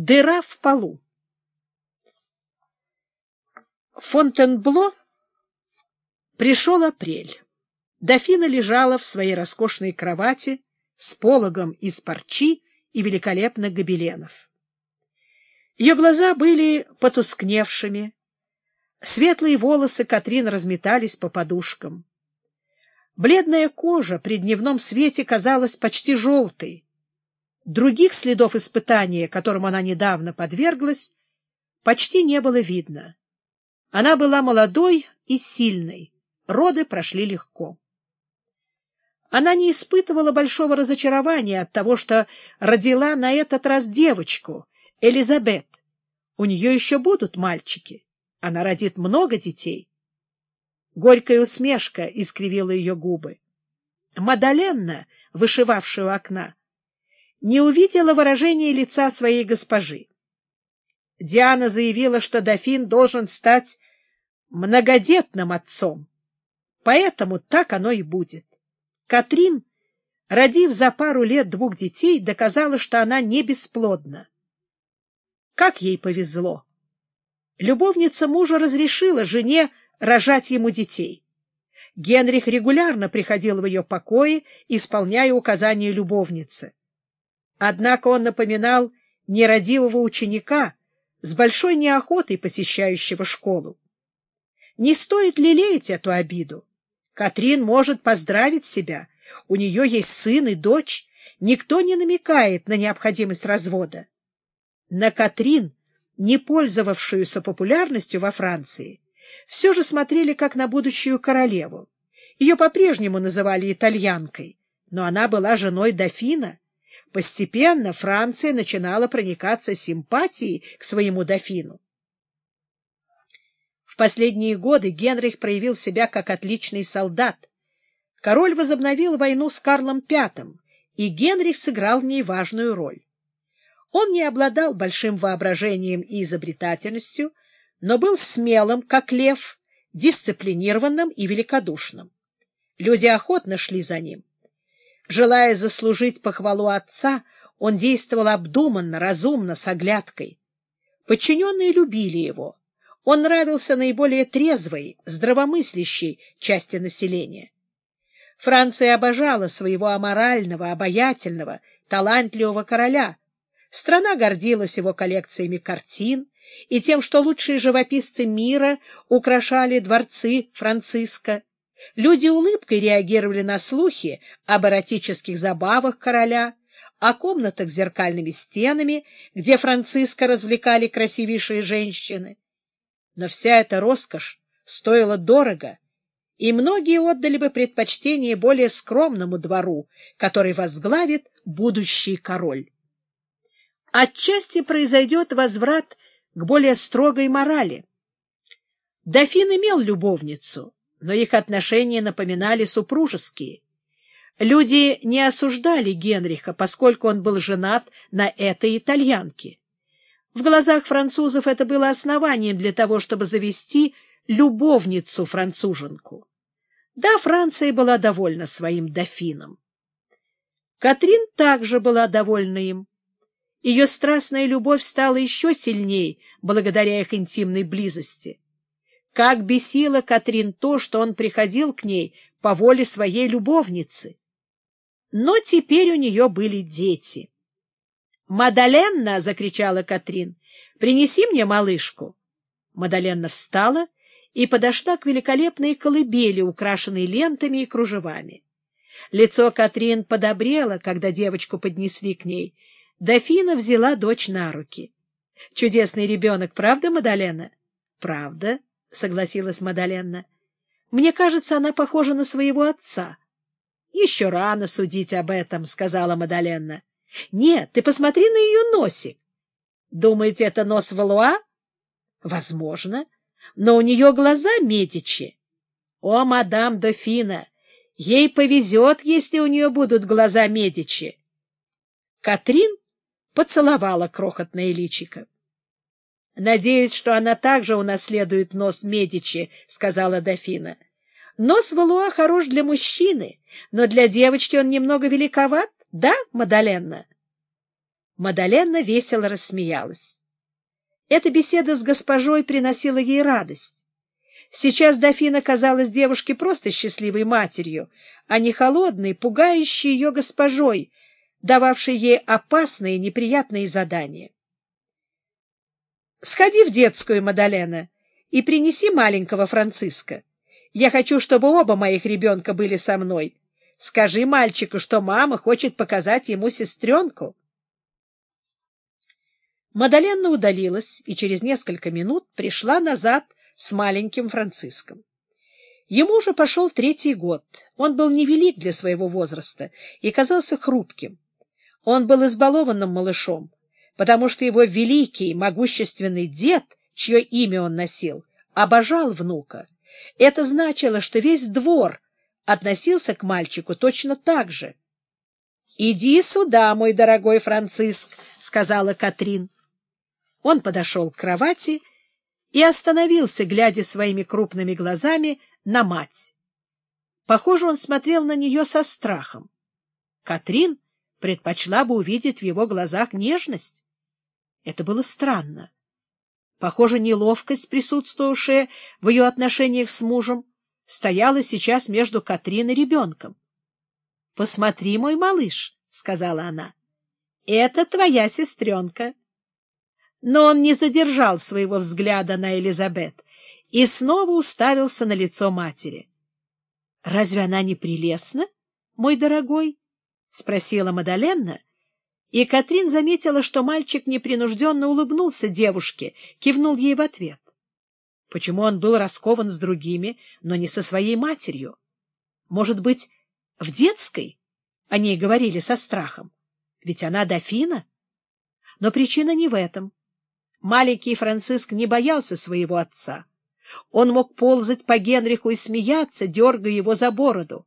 Дыра в полу. Фонтенбло пришел апрель. Дофина лежала в своей роскошной кровати с пологом из парчи и великолепных гобеленов. Ее глаза были потускневшими, светлые волосы Катрин разметались по подушкам. Бледная кожа при дневном свете казалась почти желтой. Других следов испытания, которым она недавно подверглась, почти не было видно. Она была молодой и сильной, роды прошли легко. Она не испытывала большого разочарования от того, что родила на этот раз девочку, Элизабет. У нее еще будут мальчики. Она родит много детей. Горькая усмешка искривила ее губы. Мадаленна, вышивавшая у окна, не увидела выражения лица своей госпожи. Диана заявила, что дофин должен стать многодетным отцом. Поэтому так оно и будет. Катрин, родив за пару лет двух детей, доказала, что она не бесплодна. Как ей повезло! Любовница мужа разрешила жене рожать ему детей. Генрих регулярно приходил в ее покои, исполняя указания любовницы. Однако он напоминал нерадивого ученика, с большой неохотой посещающего школу. Не стоит лелеять эту обиду. Катрин может поздравить себя. У нее есть сын и дочь. Никто не намекает на необходимость развода. На Катрин, не пользовавшуюся популярностью во Франции, все же смотрели как на будущую королеву. Ее по-прежнему называли итальянкой, но она была женой дофина. Постепенно Франция начинала проникаться симпатией к своему дофину. В последние годы Генрих проявил себя как отличный солдат. Король возобновил войну с Карлом V, и Генрих сыграл в ней важную роль. Он не обладал большим воображением и изобретательностью, но был смелым, как лев, дисциплинированным и великодушным. Люди охотно шли за ним. Желая заслужить похвалу отца, он действовал обдуманно, разумно, с оглядкой. Подчиненные любили его. Он нравился наиболее трезвой, здравомыслящей части населения. Франция обожала своего аморального, обаятельного, талантливого короля. Страна гордилась его коллекциями картин, и тем, что лучшие живописцы мира украшали дворцы Франциска. Люди улыбкой реагировали на слухи об эротических забавах короля, о комнатах с зеркальными стенами, где Франциска развлекали красивейшие женщины. Но вся эта роскошь стоила дорого, и многие отдали бы предпочтение более скромному двору, который возглавит будущий король. Отчасти произойдет возврат к более строгой морали. Дофин имел любовницу, но их отношения напоминали супружеские. Люди не осуждали Генриха, поскольку он был женат на этой итальянке. В глазах французов это было основанием для того, чтобы завести любовницу-француженку. Да, Франция была довольна своим дофином. Катрин также была довольна им. Ее страстная любовь стала еще сильней благодаря их интимной близости. Как бесило Катрин то, что он приходил к ней по воле своей любовницы. Но теперь у нее были дети. «Мадаленна!» — закричала Катрин. «Принеси мне малышку!» Мадаленна встала и подошла к великолепной колыбели, украшенной лентами и кружевами. Лицо Катрин подобрело, когда девочку поднесли к ней — Дофина взяла дочь на руки. — Чудесный ребенок, правда, Мадалена? — Правда, — согласилась Мадаленна. — Мне кажется, она похожа на своего отца. — Еще рано судить об этом, — сказала Мадаленна. — Нет, ты посмотри на ее носик. Думаете, это нос Валуа? — Возможно. Но у нее глаза Медичи. О, мадам Дофина! Ей повезет, если у нее будут глаза Медичи. Катрин поцеловала крохотное личико. — Надеюсь, что она также унаследует нос Медичи, — сказала дофина. — Нос Валуа хорош для мужчины, но для девочки он немного великоват, да, Мадаленна? Мадалена весело рассмеялась. Эта беседа с госпожой приносила ей радость. Сейчас дофина казалась девушке просто счастливой матерью, а не холодной, пугающей ее госпожой, дававшей ей опасные неприятные задания. «Сходи в детскую, Мадалена, и принеси маленького Франциска. Я хочу, чтобы оба моих ребенка были со мной. Скажи мальчику, что мама хочет показать ему сестренку». Мадалена удалилась и через несколько минут пришла назад с маленьким Франциском. Ему уже пошел третий год. Он был невелик для своего возраста и казался хрупким. Он был избалованным малышом, потому что его великий, могущественный дед, чье имя он носил, обожал внука. Это значило, что весь двор относился к мальчику точно так же. — Иди сюда, мой дорогой Франциск, — сказала Катрин. Он подошел к кровати и остановился, глядя своими крупными глазами на мать. Похоже, он смотрел на нее со страхом. Катрин предпочла бы увидеть в его глазах нежность. Это было странно. Похоже, неловкость, присутствовавшая в ее отношениях с мужем, стояла сейчас между Катрин и ребенком. — Посмотри, мой малыш, — сказала она, — это твоя сестренка но он не задержал своего взгляда на Элизабет и снова уставился на лицо матери. — Разве она не прелестна, мой дорогой? — спросила Мадаленна, и Катрин заметила, что мальчик непринужденно улыбнулся девушке, кивнул ей в ответ. Почему он был раскован с другими, но не со своей матерью? Может быть, в детской? О ней говорили со страхом. Ведь она дофина. Но причина не в этом. Маленький Франциск не боялся своего отца. Он мог ползать по Генриху и смеяться, дергая его за бороду.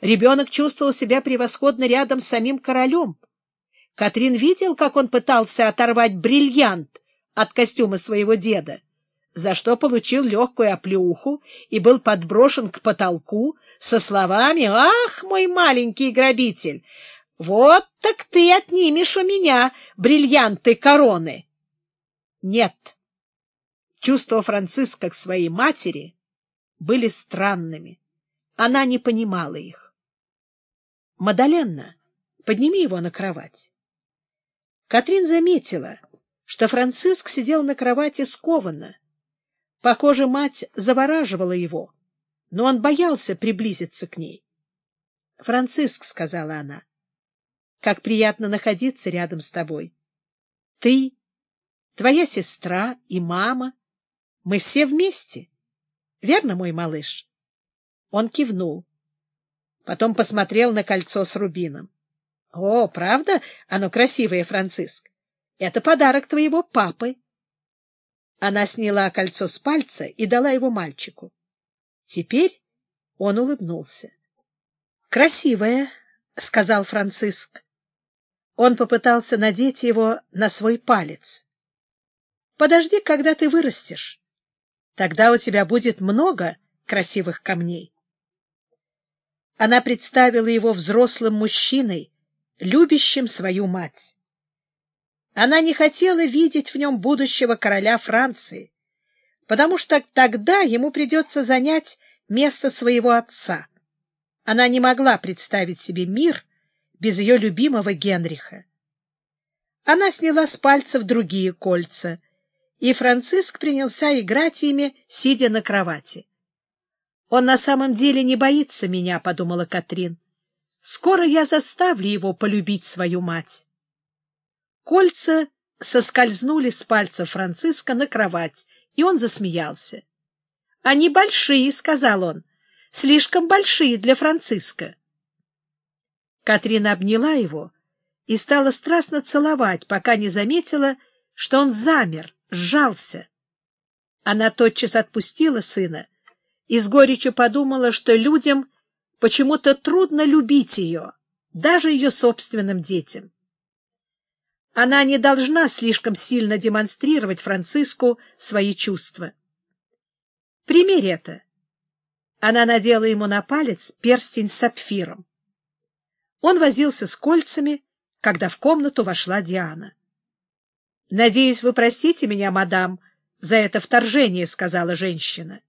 Ребенок чувствовал себя превосходно рядом с самим королем. Катрин видел, как он пытался оторвать бриллиант от костюма своего деда, за что получил легкую оплеуху и был подброшен к потолку со словами «Ах, мой маленький грабитель, вот так ты отнимешь у меня бриллианты короны!» Нет. Чувства Франциска к своей матери были странными. Она не понимала их. «Мадаленна, подними его на кровать». Катрин заметила, что Франциск сидел на кровати скованно. Похоже, мать завораживала его, но он боялся приблизиться к ней. — Франциск, — сказала она, — как приятно находиться рядом с тобой. Ты твоя сестра и мама. Мы все вместе. Верно, мой малыш? Он кивнул. Потом посмотрел на кольцо с рубином. — О, правда? Оно красивое, Франциск. Это подарок твоего папы. Она сняла кольцо с пальца и дала его мальчику. Теперь он улыбнулся. — Красивое, — сказал Франциск. Он попытался надеть его на свой палец. Подожди, когда ты вырастешь. Тогда у тебя будет много красивых камней. Она представила его взрослым мужчиной, любящим свою мать. Она не хотела видеть в нем будущего короля Франции, потому что тогда ему придется занять место своего отца. Она не могла представить себе мир без ее любимого Генриха. Она сняла с пальцев другие кольца — и Франциск принялся играть ими, сидя на кровати. «Он на самом деле не боится меня», — подумала Катрин. «Скоро я заставлю его полюбить свою мать». Кольца соскользнули с пальцев Франциска на кровать, и он засмеялся. «Они большие», — сказал он, — «слишком большие для Франциска». Катрина обняла его и стала страстно целовать, пока не заметила, что он замер, сжался. Она тотчас отпустила сына и с горечью подумала, что людям почему-то трудно любить ее, даже ее собственным детям. Она не должна слишком сильно демонстрировать Франциску свои чувства. Примерь это. Она надела ему на палец перстень с сапфиром. Он возился с кольцами, когда в комнату вошла Диана. — Надеюсь, вы простите меня, мадам, за это вторжение, — сказала женщина.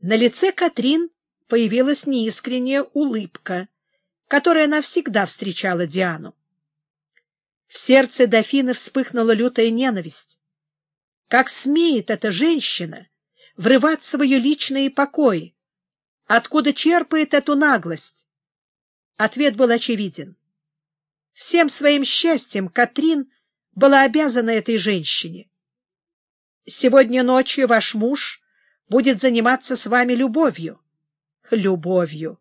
На лице Катрин появилась неискренняя улыбка, которой она всегда встречала Диану. В сердце дофина вспыхнула лютая ненависть. Как смеет эта женщина врываться в ее личные покои? Откуда черпает эту наглость? Ответ был очевиден. Всем своим счастьем Катрин была обязана этой женщине. Сегодня ночью ваш муж будет заниматься с вами любовью. Любовью.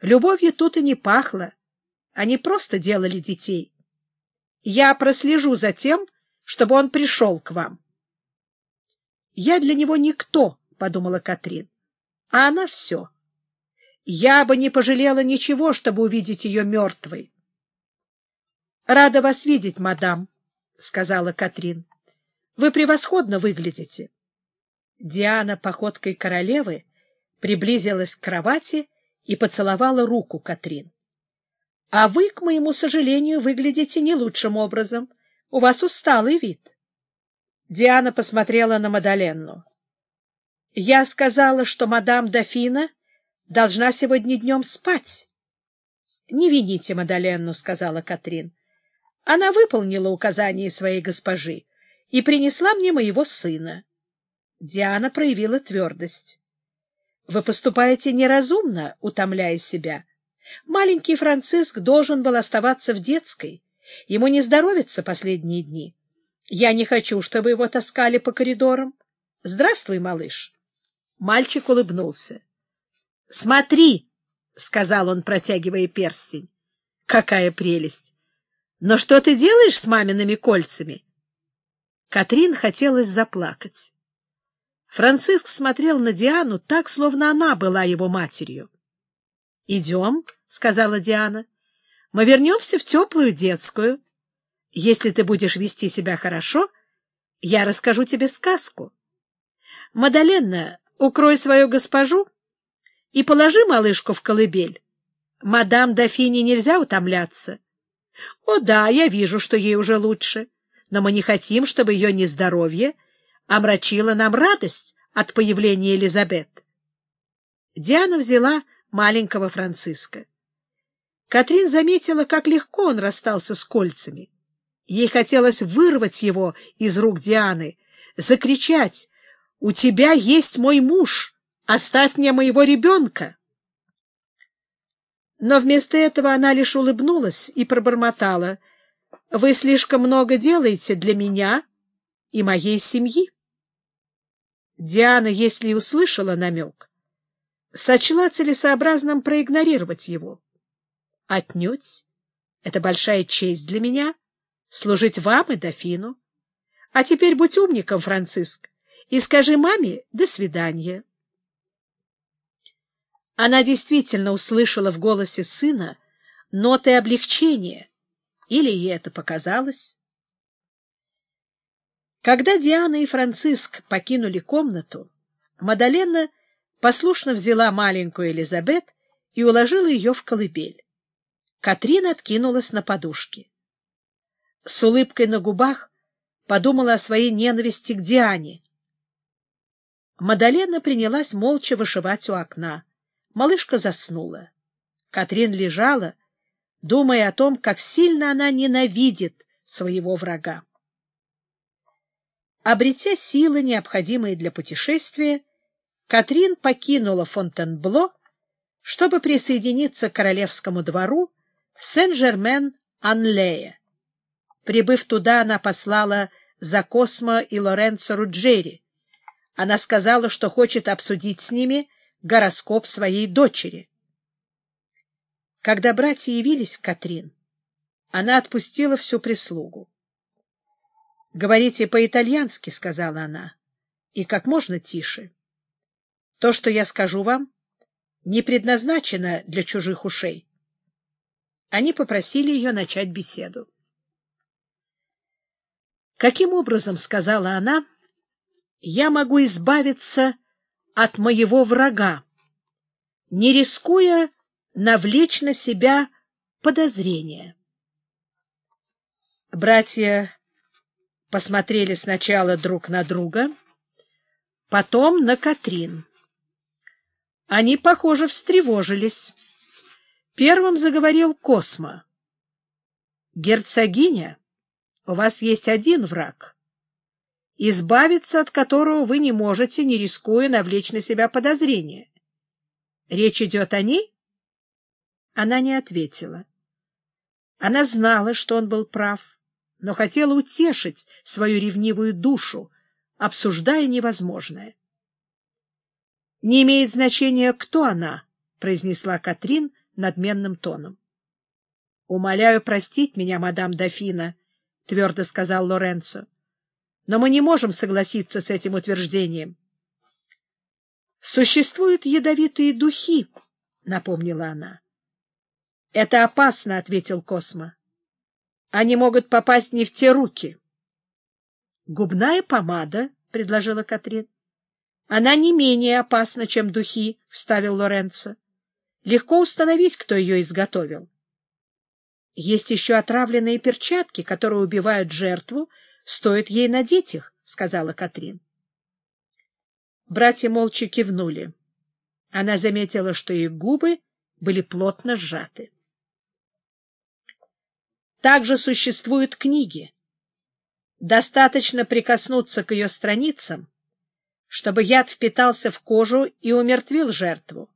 Любовью тут и не пахло. Они просто делали детей. Я прослежу за тем, чтобы он пришел к вам. Я для него никто, — подумала Катрин, — а она все. Я бы не пожалела ничего, чтобы увидеть ее мертвой. — Рада вас видеть, мадам, — сказала Катрин. — Вы превосходно выглядите. Диана походкой королевы приблизилась к кровати и поцеловала руку Катрин. — А вы, к моему сожалению, выглядите не лучшим образом. У вас усталый вид. Диана посмотрела на Мадаленну. — Я сказала, что мадам Дофина должна сегодня днем спать. — Не вините Мадаленну, — сказала Катрин. Она выполнила указание своей госпожи и принесла мне моего сына. Диана проявила твердость. — Вы поступаете неразумно, утомляя себя. Маленький Франциск должен был оставаться в детской. Ему не здоровится последние дни. Я не хочу, чтобы его таскали по коридорам. Здравствуй, малыш. Мальчик улыбнулся. — Смотри, — сказал он, протягивая перстень. — Какая прелесть! Но что ты делаешь с мамиными кольцами? Катрин хотелось заплакать. Франциск смотрел на Диану так, словно она была его матерью. — Идем, — сказала Диана. — Мы вернемся в теплую детскую. Если ты будешь вести себя хорошо, я расскажу тебе сказку. Мадаленна, укрой свою госпожу и положи малышку в колыбель. Мадам Дофине нельзя утомляться. О да, я вижу, что ей уже лучше, но мы не хотим, чтобы ее нездоровье омрачило нам радость от появления Елизабет. Диана взяла маленького Франциска. Катрин заметила, как легко он расстался с кольцами. Ей хотелось вырвать его из рук Дианы, закричать «У тебя есть мой муж! Оставь мне моего ребенка!» Но вместо этого она лишь улыбнулась и пробормотала. — Вы слишком много делаете для меня и моей семьи. Диана, если и услышала намек, сочла целесообразным проигнорировать его. — Отнюдь. Это большая честь для меня — служить вам и дофину. А теперь будь умником, Франциск, и скажи маме «до свидания». Она действительно услышала в голосе сына ноты облегчения, или ей это показалось? Когда Диана и Франциск покинули комнату, Мадалена послушно взяла маленькую Элизабет и уложила ее в колыбель. Катрин откинулась на подушки. С улыбкой на губах подумала о своей ненависти к Диане. Мадалена принялась молча вышивать у окна. Малышка заснула. Катрин лежала, думая о том, как сильно она ненавидит своего врага. Обретя силы, необходимые для путешествия, Катрин покинула Фонтенбло, чтобы присоединиться к королевскому двору в Сен-Жермен-Анлее. Прибыв туда, она послала за Космо и Лоренцо Руджери. Она сказала, что хочет обсудить с ними гороскоп своей дочери. Когда братья явились к Катрин, она отпустила всю прислугу. — Говорите по-итальянски, — сказала она, — и как можно тише. То, что я скажу вам, не предназначено для чужих ушей. Они попросили ее начать беседу. «Каким образом, — сказала она, — я могу избавиться от моего врага, не рискуя навлечь на себя подозрения. Братья посмотрели сначала друг на друга, потом на Катрин. Они, похоже, встревожились. Первым заговорил Космо. «Герцогиня, у вас есть один враг, избавиться от которого вы не можете, не рискуя навлечь на себя подозрения. Речь идет о ней?» Она не ответила. Она знала, что он был прав, но хотела утешить свою ревнивую душу, обсуждая невозможное. — Не имеет значения, кто она, — произнесла Катрин надменным тоном. — Умоляю простить меня, мадам Дофина, — твердо сказал Лоренцо. — Но мы не можем согласиться с этим утверждением. — Существуют ядовитые духи, — напомнила она. — Это опасно, — ответил Космо. — Они могут попасть не в те руки. — Губная помада, — предложила Катрин. — Она не менее опасна, чем духи, — вставил Лоренцо. Легко установить, кто ее изготовил. Есть еще отравленные перчатки, которые убивают жертву, стоит ей надеть их, — сказала Катрин. Братья молча кивнули. Она заметила, что их губы были плотно сжаты. Также существуют книги. Достаточно прикоснуться к ее страницам, чтобы яд впитался в кожу и умертвил жертву.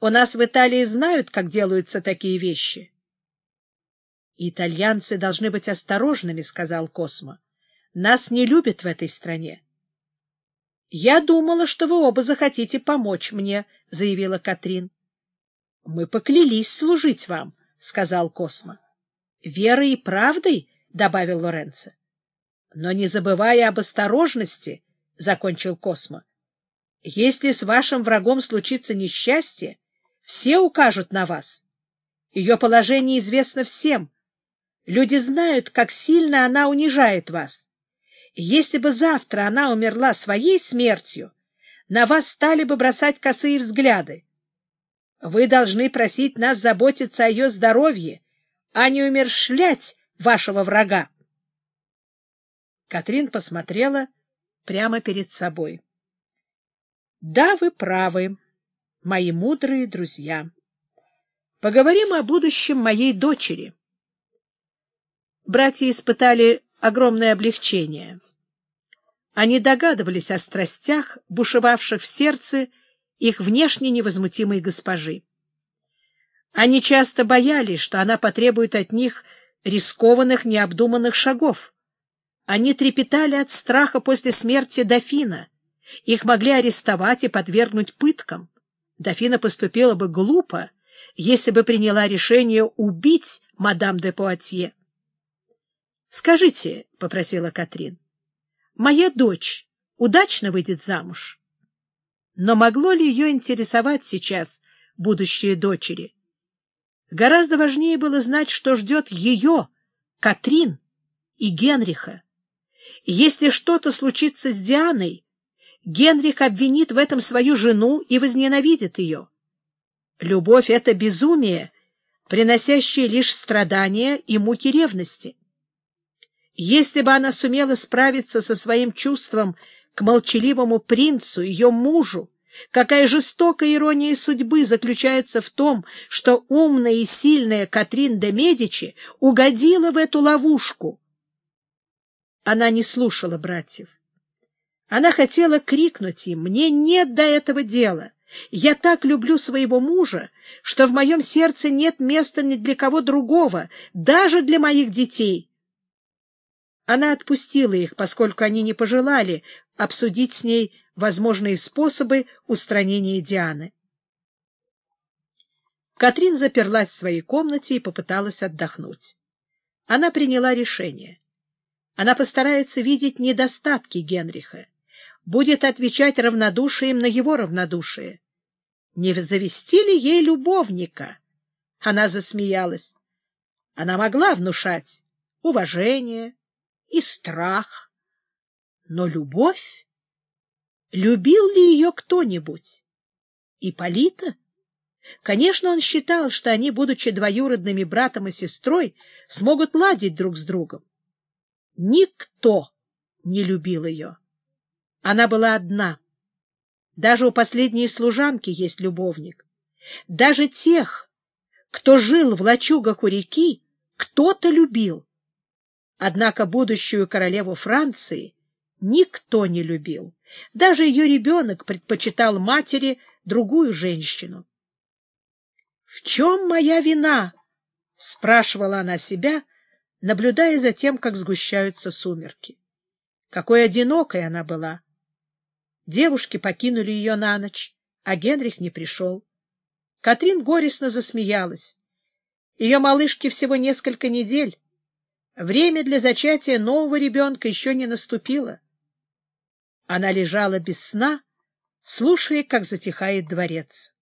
У нас в Италии знают, как делаются такие вещи. — Итальянцы должны быть осторожными, — сказал Космо. — Нас не любят в этой стране. — Я думала, что вы оба захотите помочь мне, — заявила Катрин. — Мы поклялись служить вам, — сказал Космо. — Верой и правдой, — добавил Лоренцо. — Но не забывая об осторожности, — закончил Космо. — Если с вашим врагом случится несчастье, все укажут на вас. Ее положение известно всем. Люди знают, как сильно она унижает вас. Если бы завтра она умерла своей смертью, на вас стали бы бросать косые взгляды. Вы должны просить нас заботиться о ее здоровье, а не умершлять вашего врага. Катрин посмотрела прямо перед собой. — Да, вы правы, мои мудрые друзья. Поговорим о будущем моей дочери. Братья испытали огромное облегчение. Они догадывались о страстях, бушевавших в сердце их внешне невозмутимой госпожи. Они часто боялись, что она потребует от них рискованных, необдуманных шагов. Они трепетали от страха после смерти дофина. Их могли арестовать и подвергнуть пыткам. Дофина поступила бы глупо, если бы приняла решение убить мадам де Пуатье. — Скажите, — попросила Катрин, — моя дочь удачно выйдет замуж? Но могло ли ее интересовать сейчас будущее дочери? Гораздо важнее было знать, что ждет ее, Катрин и Генриха. Если что-то случится с Дианой, Генрих обвинит в этом свою жену и возненавидит ее. Любовь — это безумие, приносящее лишь страдания и муки ревности. Если бы она сумела справиться со своим чувством к молчаливому принцу, ее мужу, какая жестокая ирония судьбы заключается в том, что умная и сильная Катрин де Медичи угодила в эту ловушку. Она не слушала братьев. Она хотела крикнуть им, «Мне нет до этого дела! Я так люблю своего мужа, что в моем сердце нет места ни для кого другого, даже для моих детей!» Она отпустила их, поскольку они не пожелали обсудить с ней возможные способы устранения Дианы. Катрин заперлась в своей комнате и попыталась отдохнуть. Она приняла решение. Она постарается видеть недостатки Генриха будет отвечать равнодушием на его равнодушие. Не завести ли ей любовника? Она засмеялась. Она могла внушать уважение и страх. Но любовь? Любил ли ее кто-нибудь? Ипполита? Конечно, он считал, что они, будучи двоюродными братом и сестрой, смогут ладить друг с другом. Никто не любил ее. Она была одна. Даже у последней служанки есть любовник. Даже тех, кто жил в лачугах у реки, кто-то любил. Однако будущую королеву Франции никто не любил. Даже ее ребенок предпочитал матери другую женщину. «В чем моя вина?» — спрашивала она себя, наблюдая за тем, как сгущаются сумерки. Какой одинокой она была! Девушки покинули ее на ночь, а Генрих не пришел. Катрин горестно засмеялась. Ее малышке всего несколько недель. Время для зачатия нового ребенка еще не наступило. Она лежала без сна, слушая, как затихает дворец.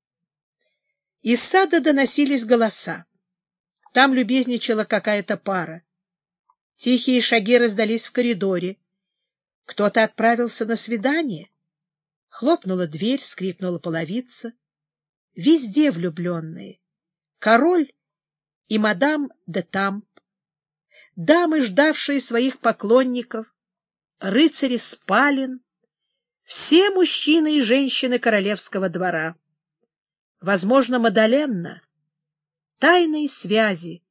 Из сада доносились голоса. Там любезничала какая-то пара. Тихие шаги раздались в коридоре. Кто-то отправился на свидание. Хлопнула дверь, скрипнула половица. Везде влюбленные. Король и мадам де Тамп. Дамы, ждавшие своих поклонников. Рыцари спален. Все мужчины и женщины королевского двора возможно, Мадаленна, тайные связи,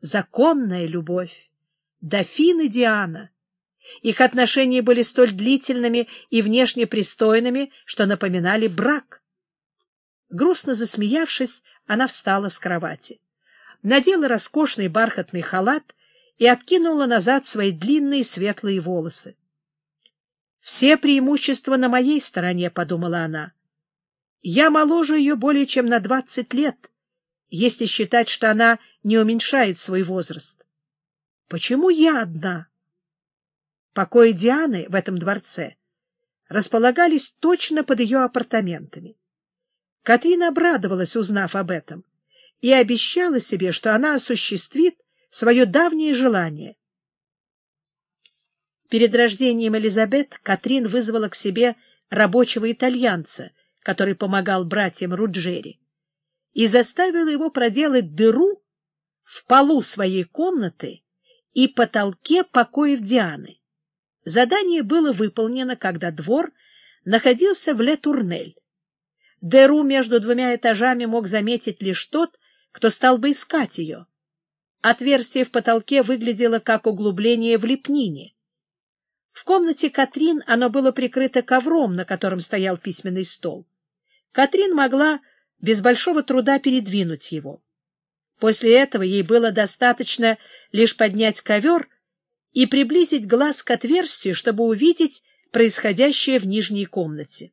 законная любовь, дофин и Диана. Их отношения были столь длительными и внешне пристойными, что напоминали брак. Грустно засмеявшись, она встала с кровати, надела роскошный бархатный халат и откинула назад свои длинные светлые волосы. «Все преимущества на моей стороне», — подумала она. Я моложе ее более чем на двадцать лет, если считать, что она не уменьшает свой возраст. Почему я одна? Покои Дианы в этом дворце располагались точно под ее апартаментами. Катрина обрадовалась, узнав об этом, и обещала себе, что она осуществит свое давнее желание. Перед рождением Элизабет Катрин вызвала к себе рабочего итальянца — который помогал братьям Руджери, и заставила его проделать дыру в полу своей комнаты и потолке покоев Дианы. Задание было выполнено, когда двор находился в Ле-Турнель. Дыру между двумя этажами мог заметить лишь тот, кто стал бы искать ее. Отверстие в потолке выглядело как углубление в лепнине. В комнате Катрин оно было прикрыто ковром, на котором стоял письменный стол. Катрин могла без большого труда передвинуть его. После этого ей было достаточно лишь поднять ковер и приблизить глаз к отверстию, чтобы увидеть происходящее в нижней комнате.